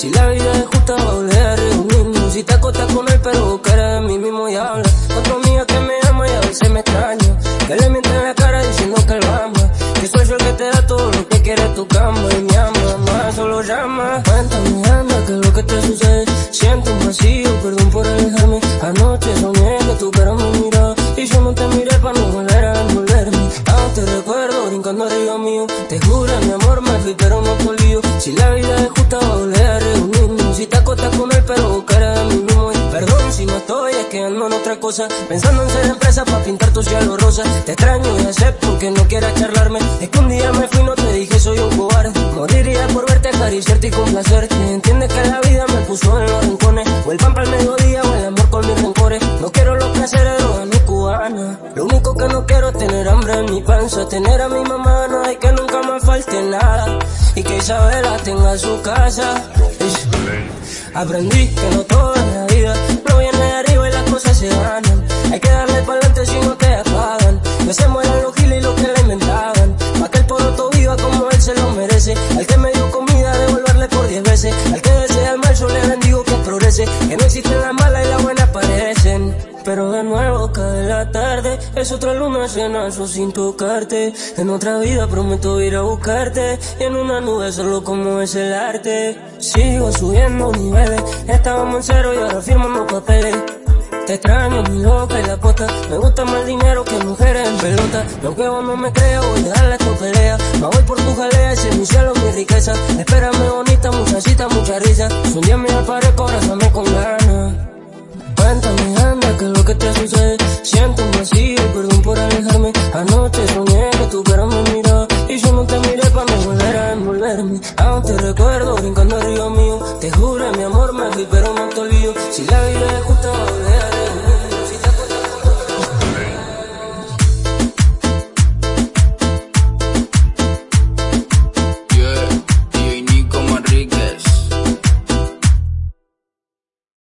Si la vida es justa, a volver a reunirnos. Si te acostas con él, pero cara de mí mismo y habla. Otro amiga que me ama y a veces me extraña. Que le miente en la cara diciendo que él ama. Que soy yo el que te da todo lo que quiere tu cama. Te juro, mi amor, me fui, pero no te olvido. Si la vida es justa, va a volver a reunirnos. Si te acostas con él, pero cara de mí mismo. Y perdón si no estoy, es en otra cosa. Pensando en ser empresa para pintar tu cielo rosa. Te extraño y acepto que no quieras charlarme. Es que un día me fui, no te dije, soy un cobarde. Moriría por verte, acariciarte y complacerte. Entiendes que la vida me puso en los rincones. O el pan para el mediodía que no quiero tener hambre en mi panza. Tener a mi mamá, no hay que nunca me falte nada. Y que Isabela tenga su casa. Aprendí que no todo en la vida no viene de arriba y las cosas se ganan. Hay que darle para adelante si no te apagan. Que se mueran los giles y los que la inventaban. Pa' que el poroto viva como él se lo merece. Al que me dio comida, devolverle por diez veces. Al que desea el mal, yo le bendigo que progrese. Que no existen las malas Pero de nuevo cae la tarde, es otra luna llena, yo sin tocarte. En otra vida prometo ir a buscarte, y en una nube solo como es el arte. Sigo subiendo niveles, estábamos en cero y ahora firmamos papeles. Te extraño, mi loca y la posta. Me gusta más dinero que mujeres en pelota. Aunque vos no me creas, voy a darle pelea. Me voy por tu jalea, ese es mi cielo, mi riqueza. Espérame bonita, muchachita, mucha risa. Si un día me aparezco, abrázame con ganas. Que es lo que te sucede. Siento un vacío, perdón por alejarme. Anoche soñé que tu cara me miró. Y yo no te miré para no volver a envolverme. Aún te recuerdo brincando arriba mío. Te juro, mi amor, me fui, pero no te olvido. Si la vida es justa,